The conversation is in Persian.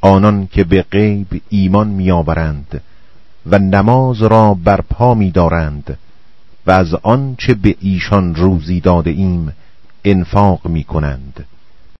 آنان که به غیب ایمان میآورند و نماز را برپا می‌دارند، و از آن چه به ایشان روزی داده ایم انفاق می کنند